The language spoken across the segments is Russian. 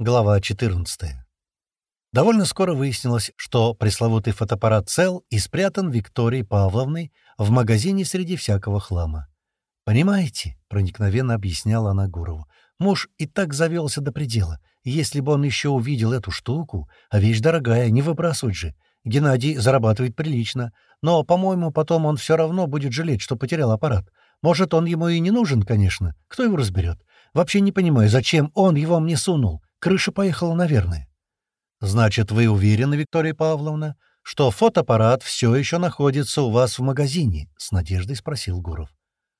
Глава 14. Довольно скоро выяснилось, что пресловутый фотоаппарат цел и спрятан Викторией Павловной в магазине среди всякого хлама. «Понимаете», — проникновенно объясняла она Гурову, «муж и так завелся до предела. Если бы он еще увидел эту штуку, а вещь дорогая, не выбрасывать же. Геннадий зарабатывает прилично, но, по-моему, потом он все равно будет жалеть, что потерял аппарат. Может, он ему и не нужен, конечно. Кто его разберет? Вообще не понимаю, зачем он его мне сунул. Крыша поехала, наверное. Значит, вы уверены, Виктория Павловна, что фотоаппарат все еще находится у вас в магазине? С надеждой спросил Гуров.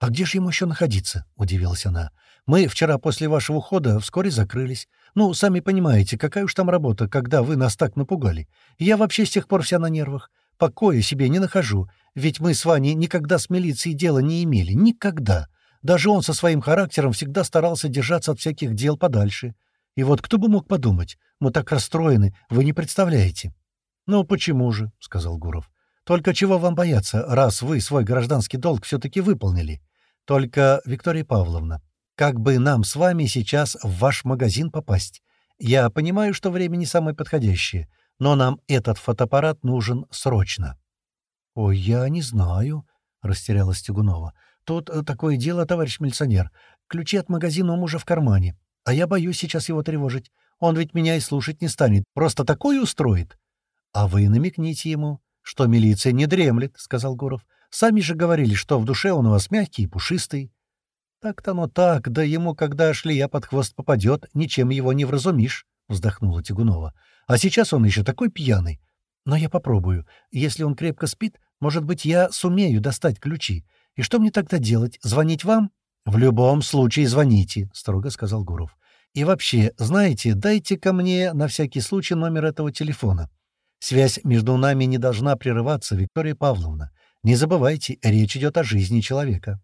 А где же ему еще находиться? Удивилась она. Мы вчера после вашего ухода вскоре закрылись. Ну, сами понимаете, какая уж там работа, когда вы нас так напугали. Я вообще с тех пор вся на нервах. Покоя себе не нахожу, ведь мы с Ваней никогда с милицией дела не имели. Никогда. Даже он со своим характером всегда старался держаться от всяких дел подальше. И вот кто бы мог подумать, мы так расстроены, вы не представляете. — Ну, почему же, — сказал Гуров. — Только чего вам бояться, раз вы свой гражданский долг все-таки выполнили? Только, Виктория Павловна, как бы нам с вами сейчас в ваш магазин попасть? Я понимаю, что время не самое подходящее, но нам этот фотоаппарат нужен срочно. — Ой, я не знаю, — растерялась Тягунова. — Тут э, такое дело, товарищ милиционер. Ключи от магазина у мужа в кармане. А я боюсь сейчас его тревожить. Он ведь меня и слушать не станет. Просто такое устроит. — А вы намекните ему, что милиция не дремлет, — сказал Гуров. — Сами же говорили, что в душе он у вас мягкий и пушистый. — Так-то оно так, да ему, когда шлея под хвост попадет, ничем его не вразумишь, — вздохнула Тягунова. — А сейчас он еще такой пьяный. Но я попробую. Если он крепко спит, может быть, я сумею достать ключи. И что мне тогда делать? Звонить вам? «В любом случае звоните», — строго сказал Гуров. «И вообще, знаете, дайте ко мне на всякий случай номер этого телефона. Связь между нами не должна прерываться, Виктория Павловна. Не забывайте, речь идет о жизни человека».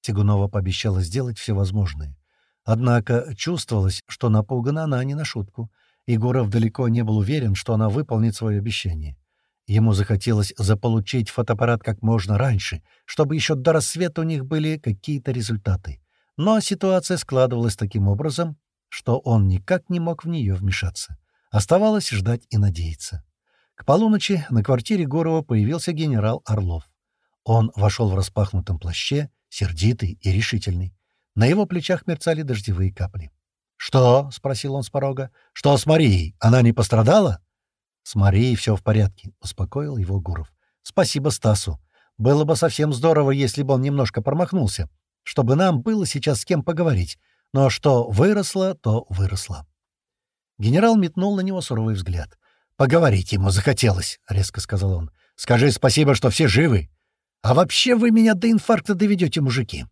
Тягунова пообещала сделать все возможное. Однако чувствовалось, что напугана она не на шутку. и Гуров далеко не был уверен, что она выполнит свое обещание. Ему захотелось заполучить фотоаппарат как можно раньше, чтобы еще до рассвета у них были какие-то результаты. Но ситуация складывалась таким образом, что он никак не мог в нее вмешаться. Оставалось ждать и надеяться. К полуночи на квартире Гурова появился генерал Орлов. Он вошел в распахнутом плаще, сердитый и решительный. На его плечах мерцали дождевые капли. «Что?» — спросил он с порога. «Что с Марией? Она не пострадала?» «С Марией все в порядке», — успокоил его Гуров. «Спасибо Стасу. Было бы совсем здорово, если бы он немножко промахнулся, чтобы нам было сейчас с кем поговорить. Но что выросло, то выросло». Генерал метнул на него суровый взгляд. «Поговорить ему захотелось», — резко сказал он. «Скажи спасибо, что все живы. А вообще вы меня до инфаркта доведете, мужики.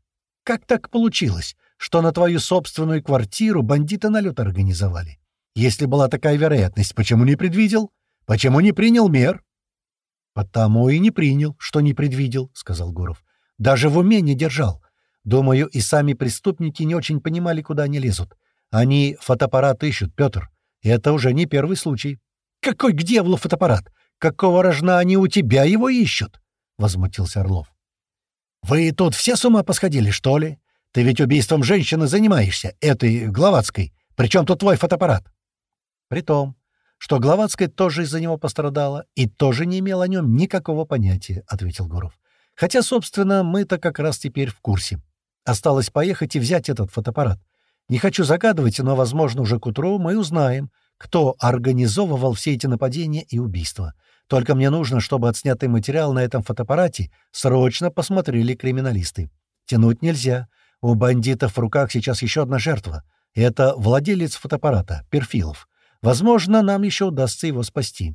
Как так получилось, что на твою собственную квартиру бандиты налет организовали? Если была такая вероятность, почему не предвидел?» Почему не принял мер? — Потому и не принял, что не предвидел, — сказал Гуров. — Даже в уме не держал. Думаю, и сами преступники не очень понимали, куда они лезут. Они фотоаппарат ищут, Петр. И это уже не первый случай. — Какой к дьяволу фотоаппарат? Какого рожна они у тебя его ищут? — возмутился Орлов. — Вы тут все с ума посходили, что ли? Ты ведь убийством женщины занимаешься, этой Гловацкой. Причем тут твой фотоаппарат? — Притом, что Гловацкая тоже из-за него пострадала и тоже не имела о нем никакого понятия, — ответил Гуров. Хотя, собственно, мы-то как раз теперь в курсе. Осталось поехать и взять этот фотоаппарат. Не хочу загадывать, но, возможно, уже к утру мы узнаем, кто организовывал все эти нападения и убийства. Только мне нужно, чтобы отснятый материал на этом фотоаппарате срочно посмотрели криминалисты. Тянуть нельзя. У бандитов в руках сейчас еще одна жертва. Это владелец фотоаппарата, Перфилов. Возможно, нам еще удастся его спасти».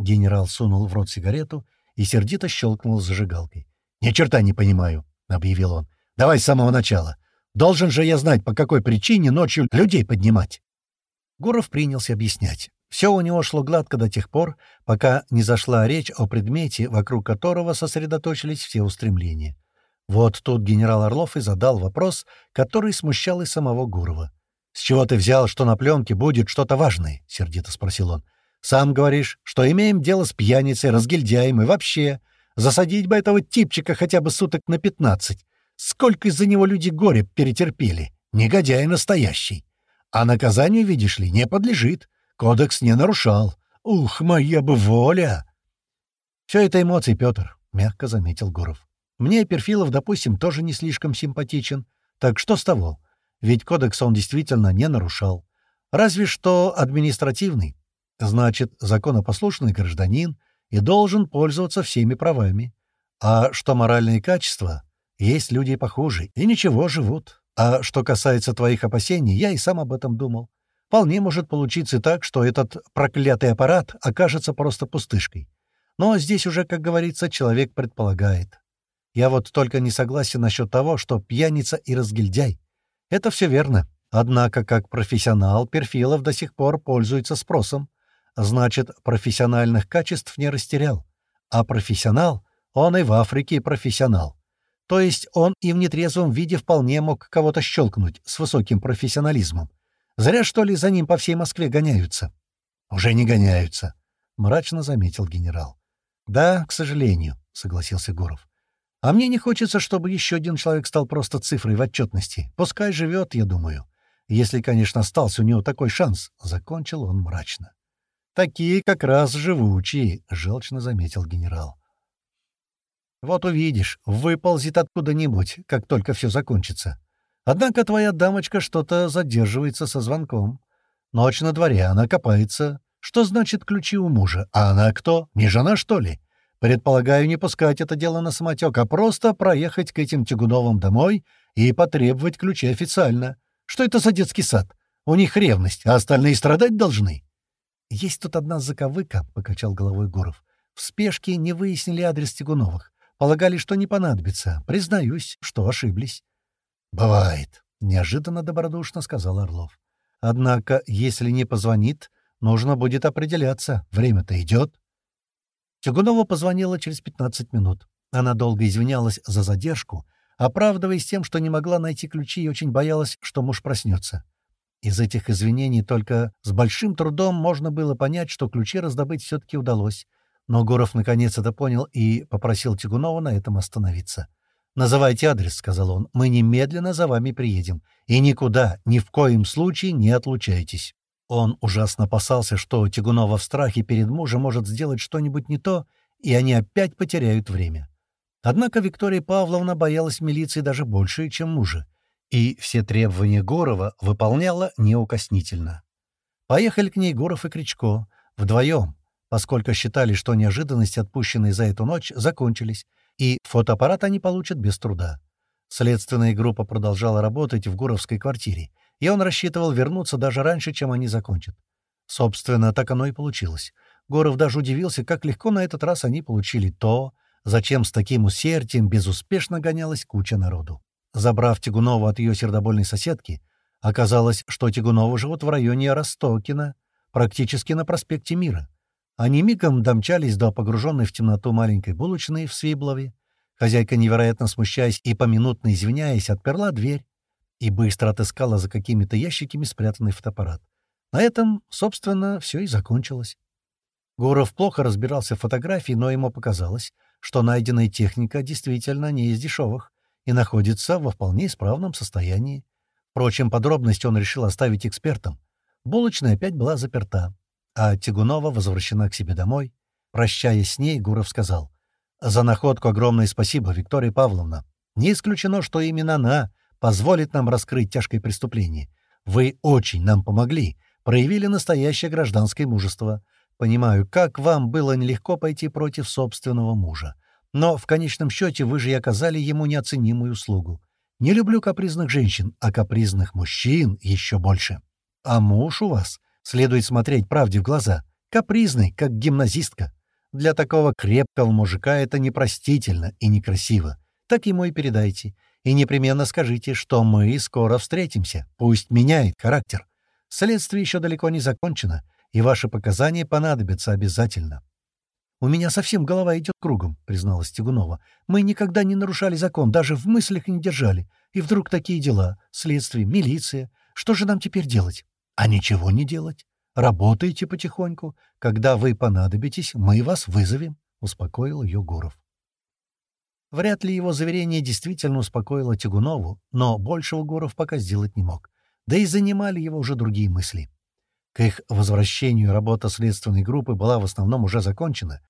Генерал сунул в рот сигарету и сердито щелкнул зажигалкой. «Ни черта не понимаю», — объявил он. «Давай с самого начала. Должен же я знать, по какой причине ночью людей поднимать». Гуров принялся объяснять. Все у него шло гладко до тех пор, пока не зашла речь о предмете, вокруг которого сосредоточились все устремления. Вот тут генерал Орлов и задал вопрос, который смущал и самого Гурова. «С чего ты взял, что на пленке будет что-то важное?» — сердито спросил он. «Сам говоришь, что имеем дело с пьяницей, разгильдяем и вообще. Засадить бы этого типчика хотя бы суток на пятнадцать. Сколько из-за него люди горе перетерпели. Негодяй настоящий. А наказанию, видишь ли, не подлежит. Кодекс не нарушал. Ух, моя бы воля!» «Все это эмоции, Петр», — мягко заметил Гуров. «Мне Перфилов, допустим, тоже не слишком симпатичен. Так что с того? Ведь кодекс он действительно не нарушал. Разве что административный. Значит, законопослушный гражданин и должен пользоваться всеми правами. А что моральные качества? Есть люди похуже, и ничего, живут. А что касается твоих опасений, я и сам об этом думал. Вполне может получиться так, что этот проклятый аппарат окажется просто пустышкой. Но здесь уже, как говорится, человек предполагает. Я вот только не согласен насчет того, что пьяница и разгильдяй. Это все верно. Однако, как профессионал, Перфилов до сих пор пользуется спросом. Значит, профессиональных качеств не растерял. А профессионал, он и в Африке профессионал. То есть он и в нетрезвом виде вполне мог кого-то щелкнуть с высоким профессионализмом. Зря, что ли, за ним по всей Москве гоняются? Уже не гоняются, — мрачно заметил генерал. Да, к сожалению, — согласился Гуров. А мне не хочется, чтобы еще один человек стал просто цифрой в отчетности. Пускай живет, я думаю. Если, конечно, остался у него такой шанс, — закончил он мрачно. Такие как раз живучие, — желчно заметил генерал. Вот увидишь, выползет откуда-нибудь, как только все закончится. Однако твоя дамочка что-то задерживается со звонком. Ночь на дворе, она копается. Что значит ключи у мужа? А она кто? Не жена, что ли? Предполагаю, не пускать это дело на самотек, а просто проехать к этим Тягуновым домой и потребовать ключи официально. Что это за детский сад? У них ревность, а остальные страдать должны. «Есть тут одна заковыка», — покачал головой Гуров. «В спешке не выяснили адрес Тягуновых. Полагали, что не понадобится. Признаюсь, что ошиблись». «Бывает», — неожиданно добродушно сказал Орлов. «Однако, если не позвонит, нужно будет определяться. Время-то идет». Тягунова позвонила через 15 минут. Она долго извинялась за задержку, оправдываясь тем, что не могла найти ключи и очень боялась, что муж проснется. Из этих извинений только с большим трудом можно было понять, что ключи раздобыть все-таки удалось. Но Гуров наконец это понял и попросил Тягунова на этом остановиться. «Называйте адрес», — сказал он. «Мы немедленно за вами приедем. И никуда, ни в коем случае не отлучайтесь». Он ужасно опасался, что Тягунова в страхе перед мужем может сделать что-нибудь не то, и они опять потеряют время. Однако Виктория Павловна боялась милиции даже больше, чем мужа, и все требования Гурова выполняла неукоснительно. Поехали к ней Гуров и Кричко, вдвоем, поскольку считали, что неожиданности, отпущенные за эту ночь, закончились, и фотоаппарат они получат без труда. Следственная группа продолжала работать в Гуровской квартире, и он рассчитывал вернуться даже раньше, чем они закончат. Собственно, так оно и получилось. Горов даже удивился, как легко на этот раз они получили то, зачем с таким усердием безуспешно гонялась куча народу. Забрав Тягунова от ее сердобольной соседки, оказалось, что Тягунова живут в районе Ростокина, практически на проспекте Мира. Они мигом домчались до погруженной в темноту маленькой булочной в Свиблове. Хозяйка, невероятно смущаясь и поминутно извиняясь, отперла дверь и быстро отыскала за какими-то ящиками спрятанный фотоаппарат. На этом, собственно, все и закончилось. Гуров плохо разбирался в фотографии, но ему показалось, что найденная техника действительно не из дешевых и находится во вполне исправном состоянии. Впрочем, подробности он решил оставить экспертам. Булочная опять была заперта, а Тягунова возвращена к себе домой. Прощаясь с ней, Гуров сказал, «За находку огромное спасибо, Виктория Павловна. Не исключено, что именно она позволит нам раскрыть тяжкое преступление. Вы очень нам помогли, проявили настоящее гражданское мужество. Понимаю, как вам было нелегко пойти против собственного мужа. Но в конечном счете вы же и оказали ему неоценимую услугу. Не люблю капризных женщин, а капризных мужчин еще больше. А муж у вас, следует смотреть правде в глаза, капризный, как гимназистка. Для такого крепкого мужика это непростительно и некрасиво. Так ему и передайте. И непременно скажите, что мы скоро встретимся. Пусть меняет характер. Следствие еще далеко не закончено, и ваши показания понадобятся обязательно». «У меня совсем голова идет кругом», — призналась Тягунова. «Мы никогда не нарушали закон, даже в мыслях не держали. И вдруг такие дела. Следствие, милиция. Что же нам теперь делать?» «А ничего не делать. Работайте потихоньку. Когда вы понадобитесь, мы вас вызовем», — успокоил ее Гуров. Вряд ли его заверение действительно успокоило Тягунову, но большего Гуров пока сделать не мог. да и занимали его уже другие мысли. К их возвращению работа следственной группы была в основном уже закончена,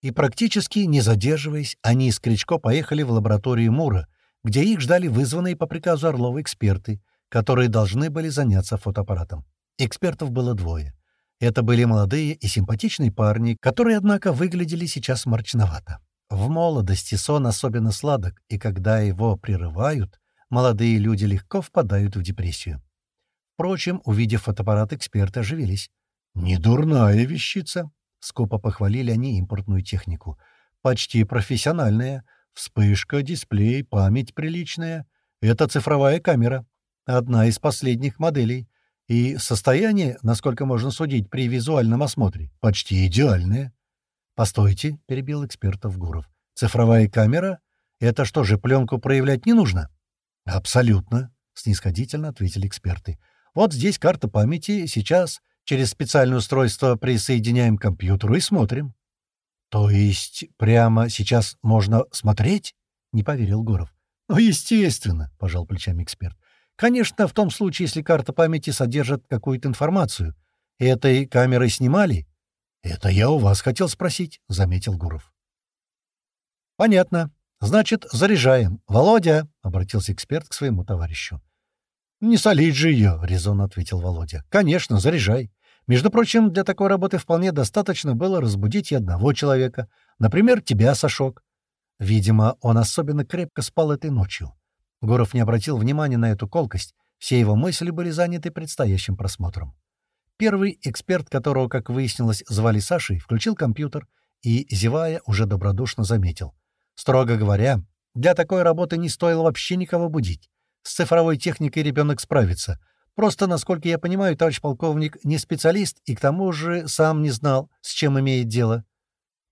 и практически не задерживаясь, они с Кричко поехали в лабораторию Мура, где их ждали вызванные по приказу Орлова эксперты, которые должны были заняться фотоаппаратом. Экспертов было двое. Это были молодые и симпатичные парни, которые, однако, выглядели сейчас мрачновато. В молодости сон особенно сладок, и когда его прерывают, молодые люди легко впадают в депрессию. Впрочем, увидев фотоаппарат, эксперты оживились. «Не дурная вещица!» — скупо похвалили они импортную технику. «Почти профессиональная. Вспышка, дисплей, память приличная. Это цифровая камера. Одна из последних моделей. И состояние, насколько можно судить при визуальном осмотре, почти идеальное. «Постойте», — перебил экспертов Гуров. «Цифровая камера? Это что же, пленку проявлять не нужно?» «Абсолютно», — снисходительно ответили эксперты. «Вот здесь карта памяти, сейчас через специальное устройство присоединяем к компьютеру и смотрим». «То есть прямо сейчас можно смотреть?» — не поверил Гуров. «Ну, естественно», — пожал плечами эксперт. «Конечно, в том случае, если карта памяти содержит какую-то информацию. Этой камерой снимали?» «Это я у вас хотел спросить», — заметил Гуров. «Понятно. Значит, заряжаем. Володя!» — обратился эксперт к своему товарищу. «Не солить же ее», — резонно ответил Володя. «Конечно, заряжай. Между прочим, для такой работы вполне достаточно было разбудить и одного человека. Например, тебя, Сашок. Видимо, он особенно крепко спал этой ночью. Гуров не обратил внимания на эту колкость. Все его мысли были заняты предстоящим просмотром. Первый эксперт, которого, как выяснилось, звали Сашей, включил компьютер и, зевая, уже добродушно заметил. Строго говоря, для такой работы не стоило вообще никого будить. С цифровой техникой ребенок справится. Просто, насколько я понимаю, товарищ полковник не специалист и к тому же сам не знал, с чем имеет дело.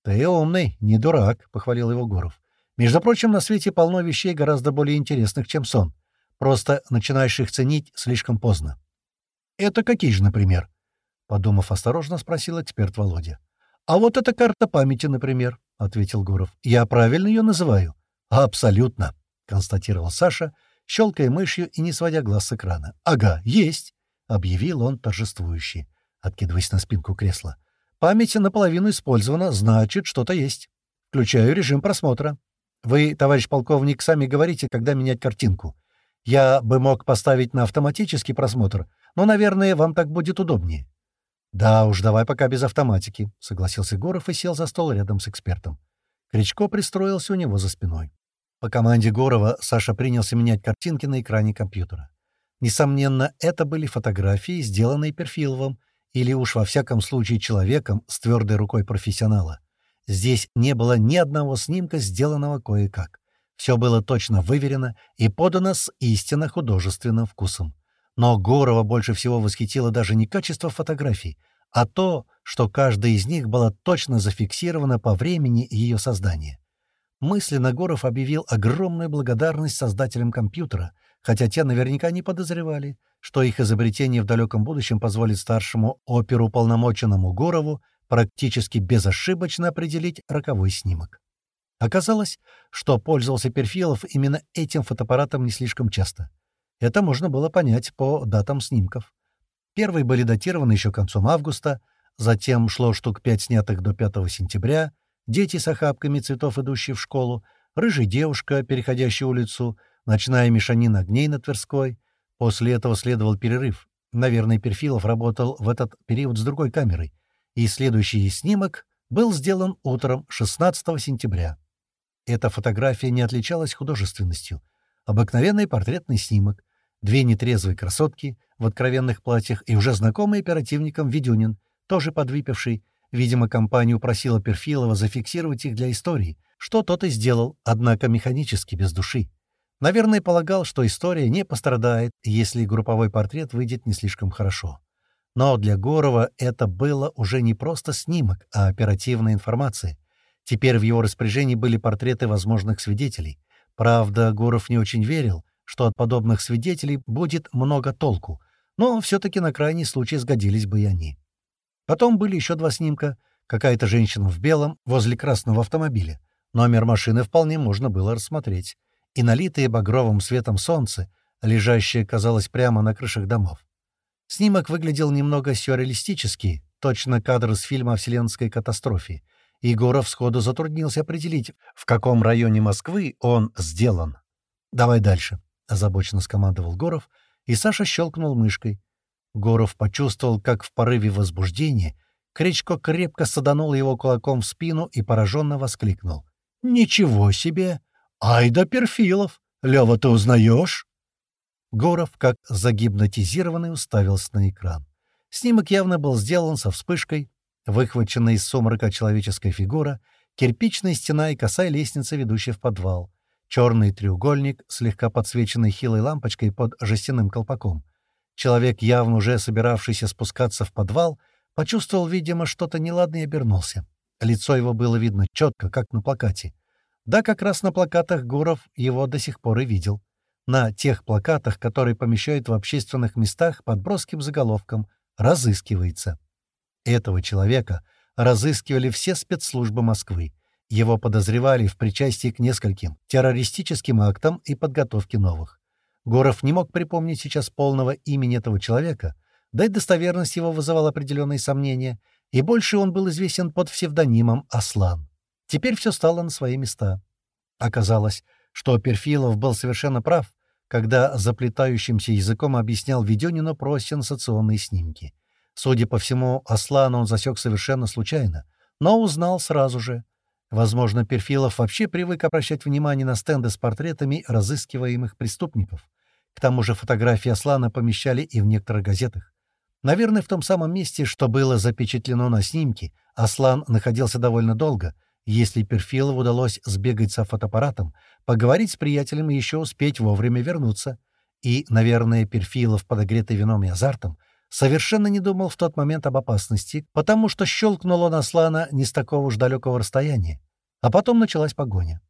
«Ты умный, не дурак», — похвалил его Гуров. «Между прочим, на свете полно вещей гораздо более интересных, чем сон. Просто начинаешь их ценить слишком поздно». «Это какие же, например?» Подумав осторожно, спросил эксперт Володя. «А вот эта карта памяти, например», — ответил Гуров. «Я правильно ее называю?» «Абсолютно», — констатировал Саша, щелкая мышью и не сводя глаз с экрана. «Ага, есть», — объявил он торжествующе, откидываясь на спинку кресла. «Память наполовину использована, значит, что-то есть. Включаю режим просмотра. Вы, товарищ полковник, сами говорите, когда менять картинку. Я бы мог поставить на автоматический просмотр, но, наверное, вам так будет удобнее. «Да уж, давай пока без автоматики», — согласился Горов и сел за стол рядом с экспертом. Кричко пристроился у него за спиной. По команде Горова Саша принялся менять картинки на экране компьютера. Несомненно, это были фотографии, сделанные Перфиловым, или уж во всяком случае человеком с твердой рукой профессионала. Здесь не было ни одного снимка, сделанного кое-как. Все было точно выверено и подано с истинно художественным вкусом. Но Горова больше всего восхитило даже не качество фотографий, а то, что каждая из них была точно зафиксирована по времени ее создания. Мысленно Горов объявил огромную благодарность создателям компьютера, хотя те наверняка не подозревали, что их изобретение в далеком будущем позволит старшему оперуполномоченному Горову практически безошибочно определить роковой снимок. Оказалось, что пользовался Перфилов именно этим фотоаппаратом не слишком часто — это можно было понять по датам снимков. Первые были датированы еще концом августа, затем шло штук пять снятых до 5 сентября, дети с охапками цветов, идущие в школу, рыжая девушка, переходящая улицу, ночная мешанина огней на Тверской. После этого следовал перерыв. Наверное, Перфилов работал в этот период с другой камерой. И следующий снимок был сделан утром 16 сентября. Эта фотография не отличалась художественностью. Обыкновенный портретный снимок, Две нетрезвые красотки в откровенных платьях и уже знакомый оперативником Ведюнин, тоже подвыпивший. Видимо, компанию просила Перфилова зафиксировать их для истории, что тот и сделал, однако механически, без души. Наверное, полагал, что история не пострадает, если групповой портрет выйдет не слишком хорошо. Но для Горова это было уже не просто снимок, а оперативная информация. Теперь в его распоряжении были портреты возможных свидетелей. Правда, Горов не очень верил, что от подобных свидетелей будет много толку, но все-таки на крайний случай сгодились бы и они. Потом были еще два снимка. Какая-то женщина в белом возле красного автомобиля. Номер машины вполне можно было рассмотреть. И налитые багровым светом солнце, лежащая, казалось, прямо на крышах домов. Снимок выглядел немного сюрреалистически, точно кадр из фильма о вселенской катастрофе. Егоров сходу затруднился определить, в каком районе Москвы он сделан. «Давай дальше», — озабоченно скомандовал Горов, и Саша щелкнул мышкой. Горов почувствовал, как в порыве возбуждения Кричко крепко саданул его кулаком в спину и пораженно воскликнул. «Ничего себе! Ай да Перфилов! Лёва, ты узнаешь?» Горов, как загипнотизированный, уставился на экран. Снимок явно был сделан со вспышкой, выхваченная из сумрака человеческая фигура, кирпичная стена и косая лестница, ведущая в подвал, черный треугольник, слегка подсвеченный хилой лампочкой под жестяным колпаком. Человек, явно уже собиравшийся спускаться в подвал, — Почувствовал, видимо, что-то неладное и обернулся. Лицо его было видно четко, как на плакате. Да, как раз на плакатах Гуров его до сих пор и видел. На тех плакатах, которые помещают в общественных местах под броским заголовком «Разыскивается». Этого человека разыскивали все спецслужбы Москвы. Его подозревали в причастии к нескольким террористическим актам и подготовке новых. Горов не мог припомнить сейчас полного имени этого человека, да и достоверность его вызывала определенные сомнения, и больше он был известен под псевдонимом Аслан. Теперь все стало на свои места. Оказалось, что Перфилов был совершенно прав, когда заплетающимся языком объяснял Ведёнину про сенсационные снимки. Судя по всему, Аслана он засек совершенно случайно, но узнал сразу же. Возможно, Перфилов вообще привык обращать внимание на стенды с портретами разыскиваемых преступников. К тому же фотографии Аслана помещали и в некоторых газетах. Наверное, в том самом месте, что было запечатлено на снимке, Аслан находился довольно долго. Если Перфилову удалось сбегать со фотоаппаратом, поговорить с приятелем и еще успеть вовремя вернуться. И, наверное, Перфилов, подогретый вином и азартом, совершенно не думал в тот момент об опасности, потому что щелкнул он Аслана не с такого уж далекого расстояния. А потом началась погоня.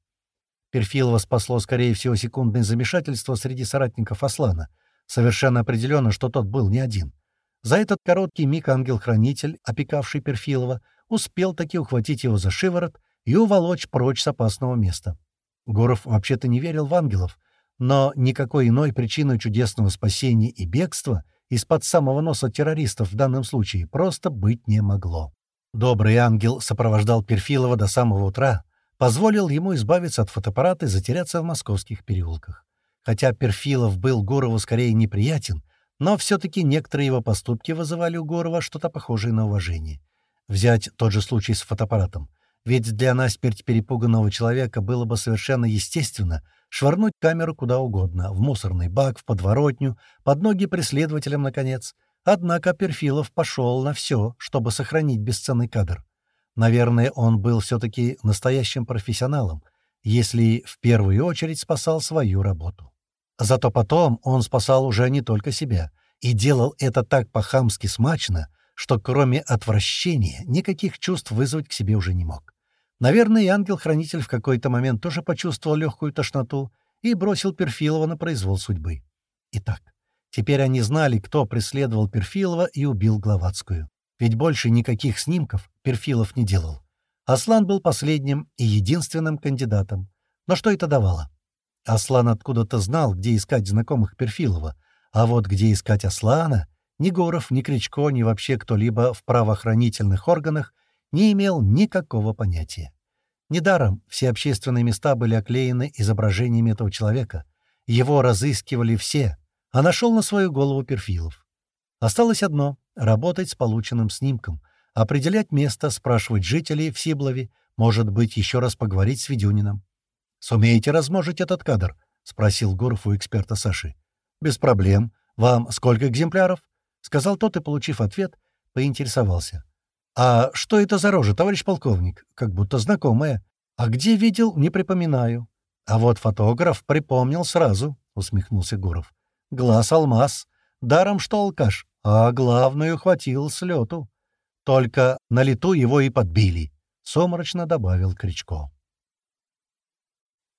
Перфилова спасло, скорее всего, секундное замешательство среди соратников Аслана. Совершенно определенно, что тот был не один. За этот короткий миг ангел-хранитель, опекавший Перфилова, успел таки ухватить его за шиворот и уволочь прочь с опасного места. Гуров вообще-то не верил в ангелов, но никакой иной причиной чудесного спасения и бегства из-под самого носа террористов в данном случае просто быть не могло. Добрый ангел сопровождал Перфилова до самого утра, позволил ему избавиться от фотоаппарата и затеряться в московских переулках. Хотя Перфилов был Гурову скорее неприятен, но все-таки некоторые его поступки вызывали у Горова что-то похожее на уважение. Взять тот же случай с фотоаппаратом. Ведь для насмерть перепуганного человека было бы совершенно естественно швырнуть камеру куда угодно, в мусорный бак, в подворотню, под ноги преследователям, наконец. Однако Перфилов пошел на все, чтобы сохранить бесценный кадр. Наверное, он был все-таки настоящим профессионалом, если в первую очередь спасал свою работу. Зато потом он спасал уже не только себя, и делал это так по-хамски смачно, что кроме отвращения никаких чувств вызвать к себе уже не мог. Наверное, и ангел-хранитель в какой-то момент тоже почувствовал легкую тошноту и бросил Перфилова на произвол судьбы. Итак, теперь они знали, кто преследовал Перфилова и убил Гловацкую. Ведь больше никаких снимков Перфилов не делал. Аслан был последним и единственным кандидатом. Но что это давало? Аслан откуда-то знал, где искать знакомых Перфилова, а вот где искать Аслана, ни Горов, ни Кричко, ни вообще кто-либо в правоохранительных органах не имел никакого понятия. Недаром все общественные места были оклеены изображениями этого человека. Его разыскивали все, а нашел на свою голову Перфилов. Осталось одно — работать с полученным снимком, определять место, спрашивать жителей в Сиблове, может быть, еще раз поговорить с Ведюниным. «Сумеете размножить этот кадр?» — спросил Гуров у эксперта Саши. «Без проблем. Вам сколько экземпляров?» — сказал тот и, получив ответ, поинтересовался. «А что это за рожа, товарищ полковник? Как будто знакомая. А где видел, не припоминаю». «А вот фотограф припомнил сразу», — усмехнулся Гуров. «Глаз алмаз. Даром что алкаш, а главную хватил с лету. Только на лету его и подбили», — сумрачно добавил Кричко.